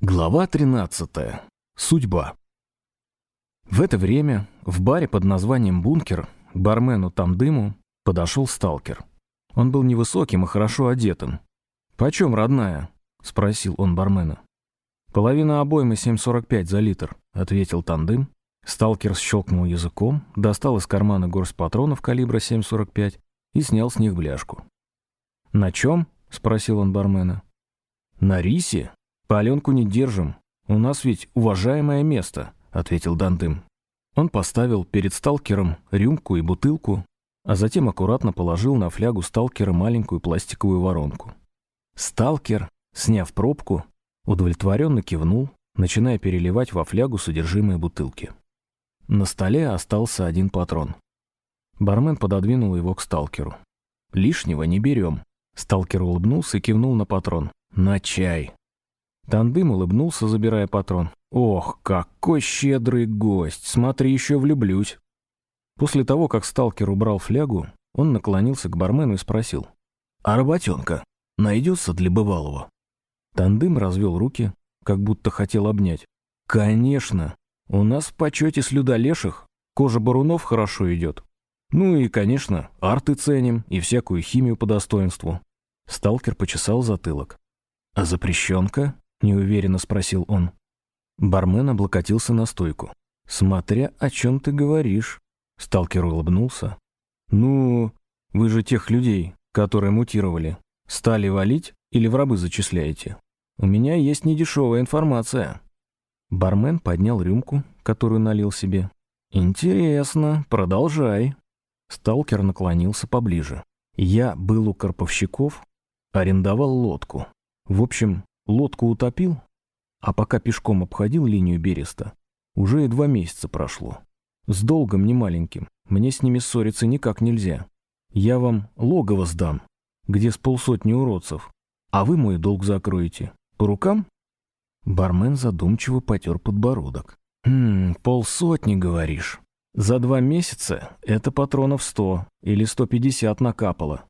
Глава 13. Судьба. В это время в баре под названием «Бункер» к бармену Тамдыму подошел сталкер. Он был невысоким и хорошо одетым. «Почем, родная?» — спросил он бармена. «Половина обоймы 7,45 за литр», — ответил Тандым. Сталкер щелкнул языком, достал из кармана горсть патронов калибра 7,45 и снял с них бляшку. «На чем?» — спросил он бармена. «На рисе?» «Паленку не держим. У нас ведь уважаемое место», — ответил Дандым. Он поставил перед сталкером рюмку и бутылку, а затем аккуратно положил на флягу сталкера маленькую пластиковую воронку. Сталкер, сняв пробку, удовлетворенно кивнул, начиная переливать во флягу содержимое бутылки. На столе остался один патрон. Бармен пододвинул его к сталкеру. «Лишнего не берем». Сталкер улыбнулся и кивнул на патрон. «На чай». Тандым улыбнулся, забирая патрон. «Ох, какой щедрый гость! Смотри, еще влюблюсь!» После того, как сталкер убрал флягу, он наклонился к бармену и спросил. «А работенка найдется для бывалого?» Тандым развел руки, как будто хотел обнять. «Конечно! У нас в почете слюда леших, кожа барунов хорошо идет. Ну и, конечно, арты ценим и всякую химию по достоинству». Сталкер почесал затылок. «А запрещенка?» — неуверенно спросил он. Бармен облокотился на стойку. «Смотря о чем ты говоришь». Сталкер улыбнулся. «Ну, вы же тех людей, которые мутировали, стали валить или в рабы зачисляете? У меня есть недешевая информация». Бармен поднял рюмку, которую налил себе. «Интересно, продолжай». Сталкер наклонился поближе. «Я был у карповщиков, арендовал лодку. В общем, Лодку утопил, а пока пешком обходил линию Береста, уже и два месяца прошло. С долгом немаленьким, мне с ними ссориться никак нельзя. Я вам логово сдам, где с полсотни уродцев, а вы мой долг закроете. По рукам?» Бармен задумчиво потер подбородок. «Хм, полсотни, говоришь. За два месяца это патронов сто или сто пятьдесят накапало.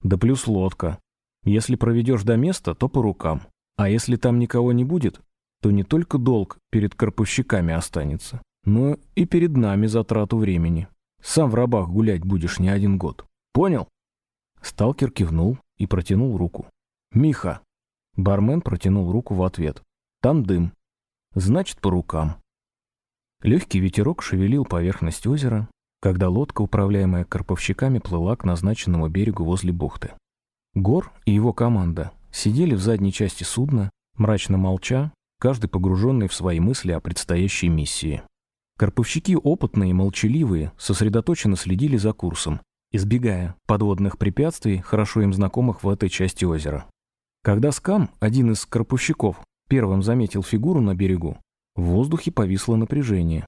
Да плюс лодка. Если проведешь до места, то по рукам. А если там никого не будет, то не только долг перед карповщиками останется, но и перед нами затрату времени. Сам в рабах гулять будешь не один год. Понял? Сталкер кивнул и протянул руку. «Миха!» Бармен протянул руку в ответ. «Там дым. Значит, по рукам». Легкий ветерок шевелил поверхность озера, когда лодка, управляемая карповщиками, плыла к назначенному берегу возле бухты. Гор и его команда сидели в задней части судна, мрачно молча, каждый погруженный в свои мысли о предстоящей миссии. Карповщики опытные и молчаливые сосредоточенно следили за курсом, избегая подводных препятствий, хорошо им знакомых в этой части озера. Когда Скам, один из карповщиков, первым заметил фигуру на берегу, в воздухе повисло напряжение.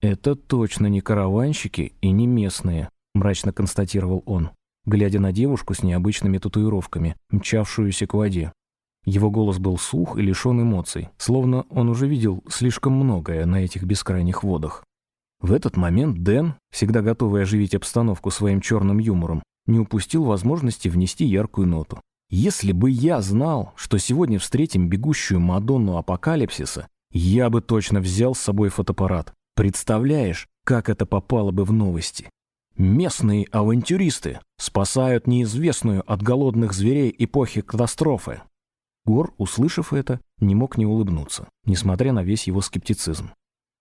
«Это точно не караванщики и не местные», – мрачно констатировал он глядя на девушку с необычными татуировками, мчавшуюся к воде. Его голос был сух и лишен эмоций, словно он уже видел слишком многое на этих бескрайних водах. В этот момент Дэн, всегда готовый оживить обстановку своим черным юмором, не упустил возможности внести яркую ноту. «Если бы я знал, что сегодня встретим бегущую Мадонну Апокалипсиса, я бы точно взял с собой фотоаппарат. Представляешь, как это попало бы в новости? Местные авантюристы спасают неизвестную от голодных зверей эпохи катастрофы. Гор, услышав это, не мог не улыбнуться, несмотря на весь его скептицизм.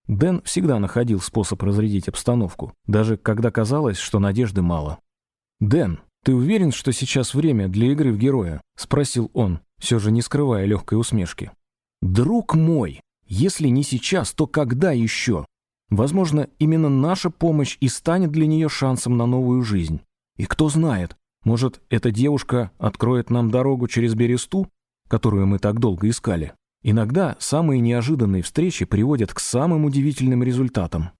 Дэн всегда находил способ разрядить обстановку, даже когда казалось, что надежды мало. «Дэн, ты уверен, что сейчас время для игры в героя?» – спросил он, все же не скрывая легкой усмешки. «Друг мой, если не сейчас, то когда еще?» Возможно, именно наша помощь и станет для нее шансом на новую жизнь. И кто знает, может, эта девушка откроет нам дорогу через Бересту, которую мы так долго искали. Иногда самые неожиданные встречи приводят к самым удивительным результатам.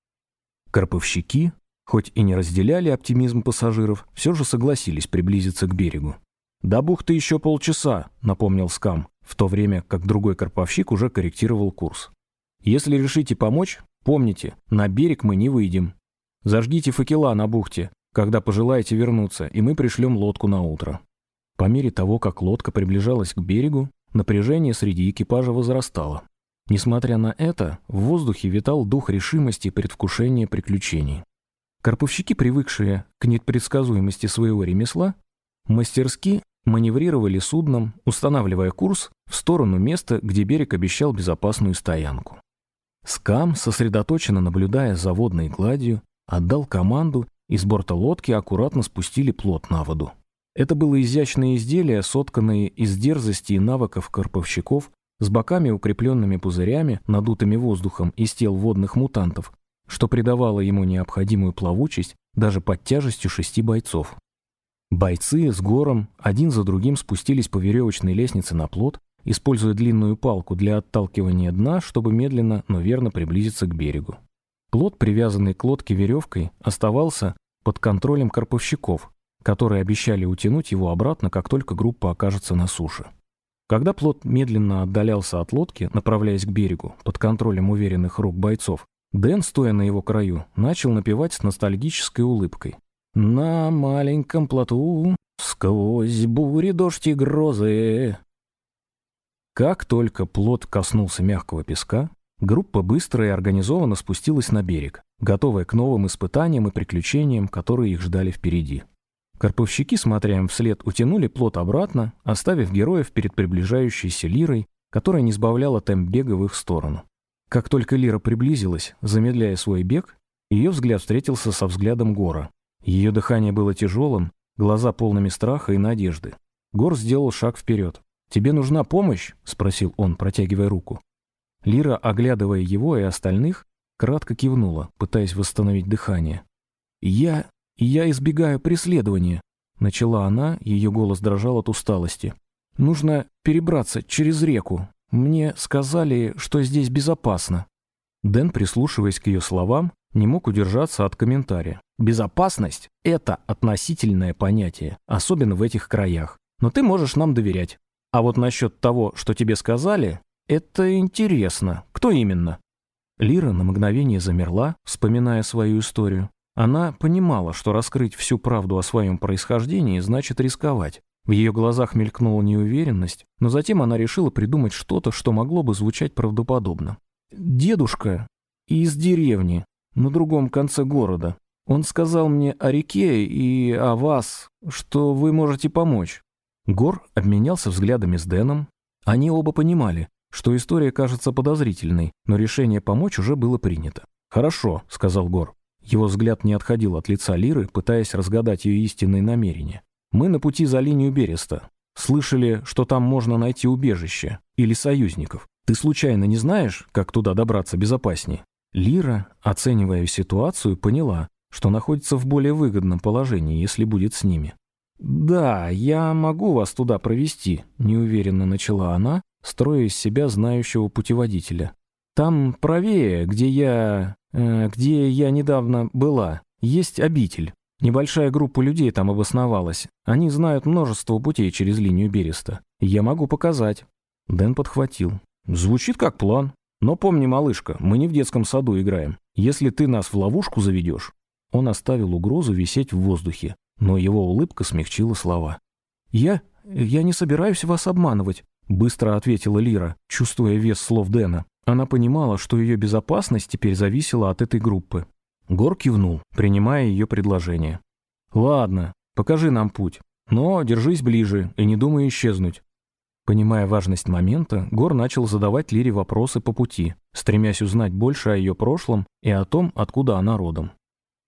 Карповщики, хоть и не разделяли оптимизм пассажиров, все же согласились приблизиться к берегу. «До бухты еще полчаса», — напомнил Скам, в то время как другой карповщик уже корректировал курс. «Если решите помочь, Помните, на берег мы не выйдем. Зажгите факела на бухте, когда пожелаете вернуться, и мы пришлем лодку на утро. По мере того, как лодка приближалась к берегу, напряжение среди экипажа возрастало. Несмотря на это, в воздухе витал дух решимости и предвкушения приключений. Карповщики, привыкшие к непредсказуемости своего ремесла, мастерски маневрировали судном, устанавливая курс в сторону места, где берег обещал безопасную стоянку. Скам, сосредоточенно наблюдая за водной гладью, отдал команду, и с борта лодки аккуратно спустили плот на воду. Это было изящное изделие, сотканное из дерзости и навыков карповщиков, с боками, укрепленными пузырями, надутыми воздухом из тел водных мутантов, что придавало ему необходимую плавучесть даже под тяжестью шести бойцов. Бойцы с гором один за другим спустились по веревочной лестнице на плот, используя длинную палку для отталкивания дна, чтобы медленно, но верно приблизиться к берегу. Плот, привязанный к лодке веревкой, оставался под контролем карповщиков, которые обещали утянуть его обратно, как только группа окажется на суше. Когда плот медленно отдалялся от лодки, направляясь к берегу, под контролем уверенных рук бойцов, Дэн, стоя на его краю, начал напевать с ностальгической улыбкой. «На маленьком плоту, сквозь бури, дождь и грозы». Как только плот коснулся мягкого песка, группа быстро и организованно спустилась на берег, готовая к новым испытаниям и приключениям, которые их ждали впереди. Карповщики, смотря им вслед, утянули плот обратно, оставив героев перед приближающейся лирой, которая не сбавляла темп бега в их сторону. Как только лира приблизилась, замедляя свой бег, ее взгляд встретился со взглядом Гора. Ее дыхание было тяжелым, глаза полными страха и надежды. Гор сделал шаг вперед. «Тебе нужна помощь?» — спросил он, протягивая руку. Лира, оглядывая его и остальных, кратко кивнула, пытаясь восстановить дыхание. «Я «Я избегаю преследования», — начала она, ее голос дрожал от усталости. «Нужно перебраться через реку. Мне сказали, что здесь безопасно». Дэн, прислушиваясь к ее словам, не мог удержаться от комментария. «Безопасность — это относительное понятие, особенно в этих краях. Но ты можешь нам доверять. А вот насчет того, что тебе сказали, это интересно. Кто именно?» Лира на мгновение замерла, вспоминая свою историю. Она понимала, что раскрыть всю правду о своем происхождении значит рисковать. В ее глазах мелькнула неуверенность, но затем она решила придумать что-то, что могло бы звучать правдоподобно. «Дедушка из деревни, на другом конце города. Он сказал мне о реке и о вас, что вы можете помочь». Гор обменялся взглядами с Дэном. Они оба понимали, что история кажется подозрительной, но решение помочь уже было принято. «Хорошо», — сказал Гор. Его взгляд не отходил от лица Лиры, пытаясь разгадать ее истинные намерения. «Мы на пути за линию Береста. Слышали, что там можно найти убежище или союзников. Ты случайно не знаешь, как туда добраться безопаснее?» Лира, оценивая ситуацию, поняла, что находится в более выгодном положении, если будет с ними. «Да, я могу вас туда провести», — неуверенно начала она, строя из себя знающего путеводителя. «Там правее, где я... Э, где я недавно была, есть обитель. Небольшая группа людей там обосновалась. Они знают множество путей через линию Береста. Я могу показать». Дэн подхватил. «Звучит как план. Но помни, малышка, мы не в детском саду играем. Если ты нас в ловушку заведешь...» Он оставил угрозу висеть в воздухе, но его улыбка смягчила слова. «Я... я не собираюсь вас обманывать», — быстро ответила Лира, чувствуя вес слов Дэна. Она понимала, что ее безопасность теперь зависела от этой группы. Гор кивнул, принимая ее предложение. «Ладно, покажи нам путь, но держись ближе и не думай исчезнуть». Понимая важность момента, Гор начал задавать Лире вопросы по пути, стремясь узнать больше о ее прошлом и о том, откуда она родом.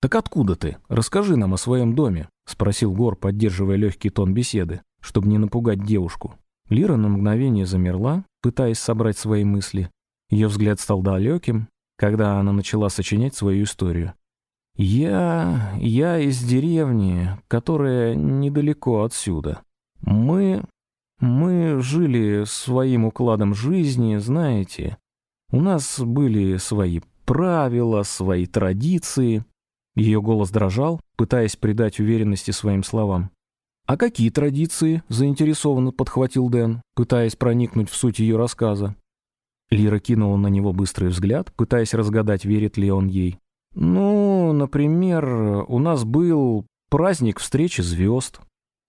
«Так откуда ты? Расскажи нам о своем доме», — спросил Гор, поддерживая легкий тон беседы, чтобы не напугать девушку. Лира на мгновение замерла, пытаясь собрать свои мысли, ее взгляд стал далеким, когда она начала сочинять свою историю. «Я... я из деревни, которая недалеко отсюда. Мы... мы жили своим укладом жизни, знаете. У нас были свои правила, свои традиции». Ее голос дрожал, пытаясь придать уверенности своим словам. «А какие традиции?» – заинтересованно подхватил Дэн, пытаясь проникнуть в суть ее рассказа. Лира кинула на него быстрый взгляд, пытаясь разгадать, верит ли он ей. «Ну, например, у нас был праздник встречи звезд.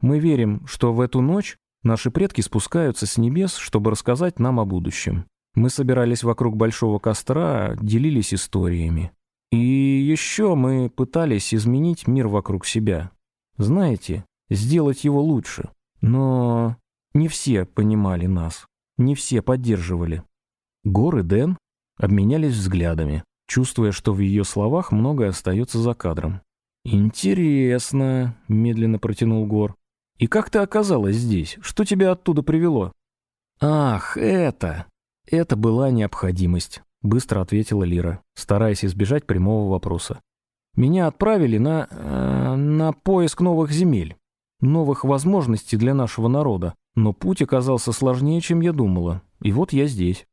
Мы верим, что в эту ночь Наши предки спускаются с небес, чтобы рассказать нам о будущем. Мы собирались вокруг большого костра, делились историями. И еще мы пытались изменить мир вокруг себя. Знаете, сделать его лучше. Но не все понимали нас, не все поддерживали. Гор и Дэн обменялись взглядами, чувствуя, что в ее словах многое остается за кадром. «Интересно», — медленно протянул Гор. «И как ты оказалась здесь? Что тебя оттуда привело?» «Ах, это!» «Это была необходимость», — быстро ответила Лира, стараясь избежать прямого вопроса. «Меня отправили на... Э, на поиск новых земель, новых возможностей для нашего народа, но путь оказался сложнее, чем я думала, и вот я здесь».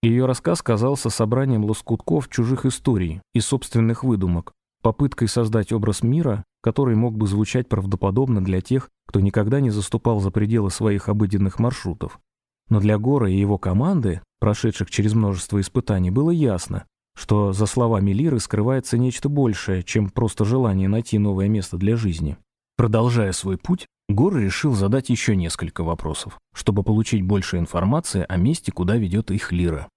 Ее рассказ казался собранием лоскутков чужих историй и собственных выдумок, попыткой создать образ мира, который мог бы звучать правдоподобно для тех, кто никогда не заступал за пределы своих обыденных маршрутов. Но для Гора и его команды, прошедших через множество испытаний, было ясно, что за словами Лиры скрывается нечто большее, чем просто желание найти новое место для жизни. Продолжая свой путь, Гор решил задать еще несколько вопросов, чтобы получить больше информации о месте, куда ведет их Лира.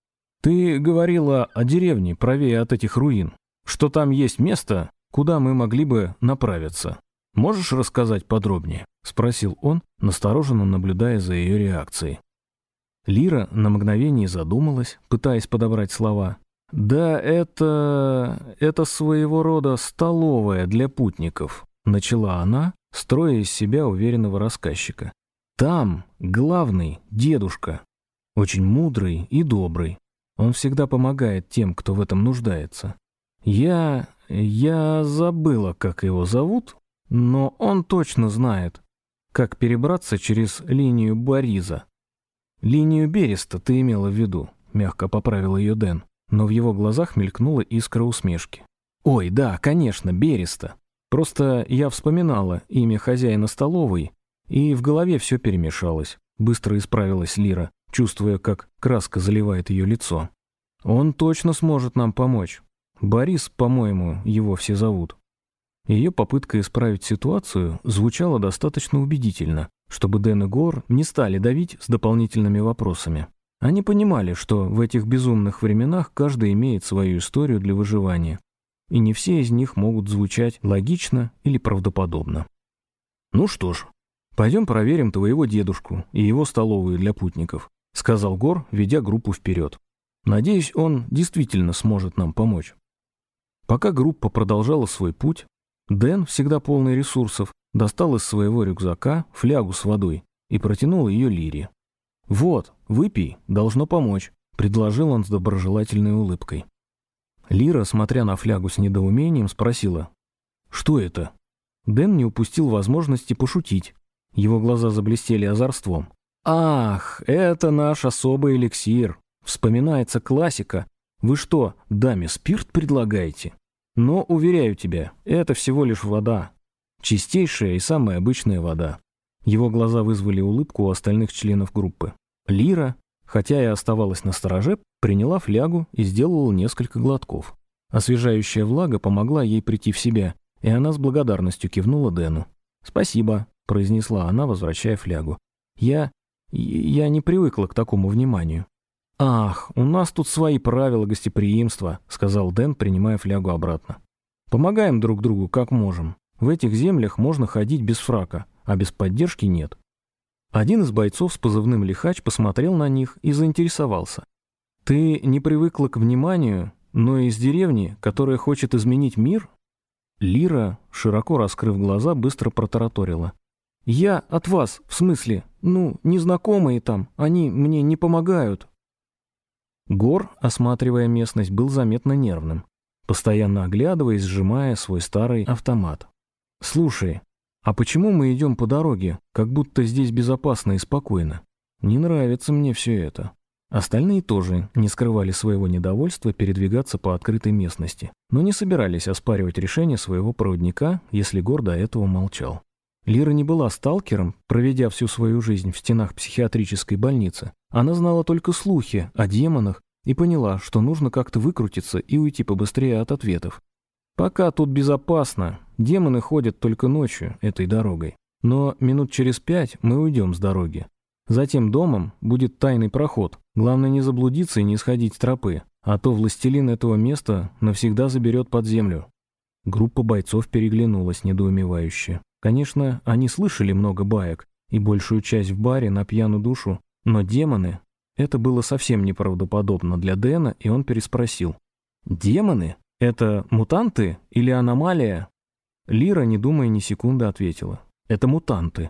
«Ты говорила о деревне правее от этих руин, что там есть место, куда мы могли бы направиться. Можешь рассказать подробнее?» — спросил он, настороженно наблюдая за ее реакцией. Лира на мгновение задумалась, пытаясь подобрать слова. «Да, это... это своего рода столовая для путников», — начала она, строя из себя уверенного рассказчика. «Там главный дедушка, очень мудрый и добрый. Он всегда помогает тем, кто в этом нуждается. Я... я забыла, как его зовут, но он точно знает, как перебраться через линию Бориза. «Линию Береста ты имела в виду», — мягко поправил ее Дэн, но в его глазах мелькнула искра усмешки. «Ой, да, конечно, Береста. Просто я вспоминала имя хозяина столовой, и в голове все перемешалось. Быстро исправилась Лира, чувствуя, как краска заливает ее лицо. Он точно сможет нам помочь. Борис, по-моему, его все зовут. Ее попытка исправить ситуацию звучала достаточно убедительно, чтобы Дэн и Гор не стали давить с дополнительными вопросами. Они понимали, что в этих безумных временах каждый имеет свою историю для выживания, и не все из них могут звучать логично или правдоподобно. «Ну что ж, пойдем проверим твоего дедушку и его столовую для путников», сказал Гор, ведя группу вперед. «Надеюсь, он действительно сможет нам помочь». Пока группа продолжала свой путь, Дэн, всегда полный ресурсов, достал из своего рюкзака флягу с водой и протянул ее Лире. «Вот, выпей, должно помочь», — предложил он с доброжелательной улыбкой. Лира, смотря на флягу с недоумением, спросила, «Что это?» Дэн не упустил возможности пошутить. Его глаза заблестели озорством. «Ах, это наш особый эликсир. Вспоминается классика. Вы что, даме спирт предлагаете?» Но, уверяю тебя, это всего лишь вода. Чистейшая и самая обычная вода. Его глаза вызвали улыбку у остальных членов группы. Лира, хотя и оставалась на стороже, приняла флягу и сделала несколько глотков. Освежающая влага помогла ей прийти в себя, и она с благодарностью кивнула Дэну. «Спасибо», — произнесла она, возвращая флягу. «Я... я не привыкла к такому вниманию». «Ах, у нас тут свои правила гостеприимства», — сказал Дэн, принимая флягу обратно. «Помогаем друг другу, как можем. В этих землях можно ходить без фрака, а без поддержки нет». Один из бойцов с позывным «Лихач» посмотрел на них и заинтересовался. «Ты не привыкла к вниманию, но из деревни, которая хочет изменить мир?» Лира, широко раскрыв глаза, быстро протараторила. «Я от вас, в смысле, ну, незнакомые там, они мне не помогают, Гор, осматривая местность, был заметно нервным, постоянно оглядываясь, сжимая свой старый автомат. «Слушай, а почему мы идем по дороге, как будто здесь безопасно и спокойно? Не нравится мне все это». Остальные тоже не скрывали своего недовольства передвигаться по открытой местности, но не собирались оспаривать решение своего проводника, если Гор до этого молчал. Лира не была сталкером, проведя всю свою жизнь в стенах психиатрической больницы. Она знала только слухи о демонах и поняла, что нужно как-то выкрутиться и уйти побыстрее от ответов. Пока тут безопасно, демоны ходят только ночью этой дорогой. Но минут через пять мы уйдем с дороги. За тем домом будет тайный проход. Главное не заблудиться и не сходить с тропы, а то властелин этого места навсегда заберет под землю». Группа бойцов переглянулась недоумевающе. Конечно, они слышали много баек и большую часть в баре на пьяную душу, но демоны — это было совсем неправдоподобно для Дэна, и он переспросил. «Демоны? Это мутанты или аномалия?» Лира, не думая ни секунды, ответила. «Это мутанты.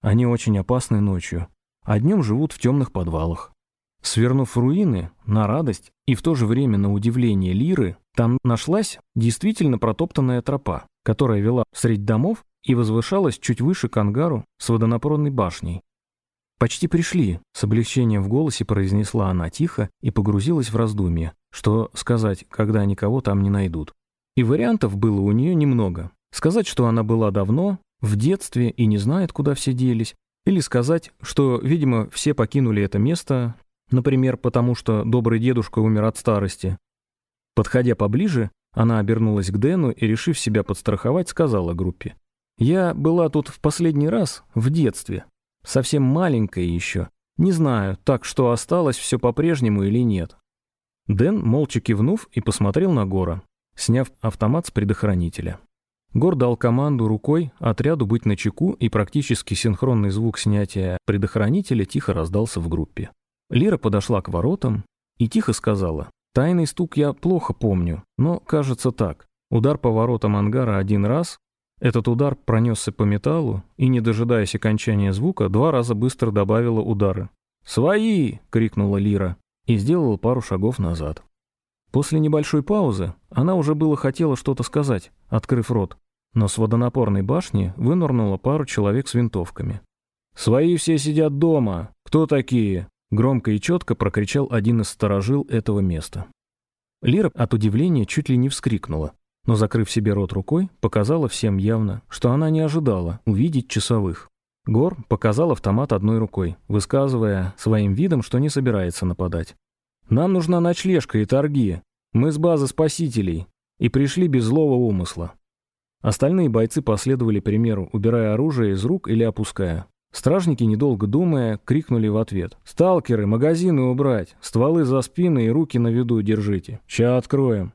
Они очень опасны ночью, а днем живут в темных подвалах. Свернув руины, на радость и в то же время на удивление Лиры, там нашлась действительно протоптанная тропа, которая вела средь домов и возвышалась чуть выше к ангару с водонапорной башней. «Почти пришли», — с облегчением в голосе произнесла она тихо и погрузилась в раздумье, что сказать, когда они кого там не найдут. И вариантов было у нее немного. Сказать, что она была давно, в детстве и не знает, куда все делись, или сказать, что, видимо, все покинули это место, например, потому что добрый дедушка умер от старости. Подходя поближе, она обернулась к Дэну и, решив себя подстраховать, сказала группе. «Я была тут в последний раз, в детстве. Совсем маленькая еще. Не знаю, так что осталось все по-прежнему или нет». Дэн, молча кивнув, и посмотрел на Гора, сняв автомат с предохранителя. Гор дал команду рукой отряду быть начеку, и практически синхронный звук снятия предохранителя тихо раздался в группе. Лира подошла к воротам и тихо сказала, «Тайный стук я плохо помню, но кажется так. Удар по воротам ангара один раз, этот удар пронесся по металлу и, не дожидаясь окончания звука, два раза быстро добавила удары. «Свои!» — крикнула Лира и сделала пару шагов назад. После небольшой паузы она уже было хотела что-то сказать, открыв рот, но с водонапорной башни вынырнуло пару человек с винтовками. «Свои все сидят дома! Кто такие?» Громко и четко прокричал один из сторожил этого места. Лира от удивления чуть ли не вскрикнула, но, закрыв себе рот рукой, показала всем явно, что она не ожидала увидеть часовых. Гор показал автомат одной рукой, высказывая своим видом, что не собирается нападать. Нам нужна ночлежка и торги. Мы с базы спасителей и пришли без злого умысла. Остальные бойцы последовали примеру, убирая оружие из рук или опуская. Стражники, недолго думая, крикнули в ответ. «Сталкеры, магазины убрать! Стволы за спины и руки на виду держите! Ща откроем!»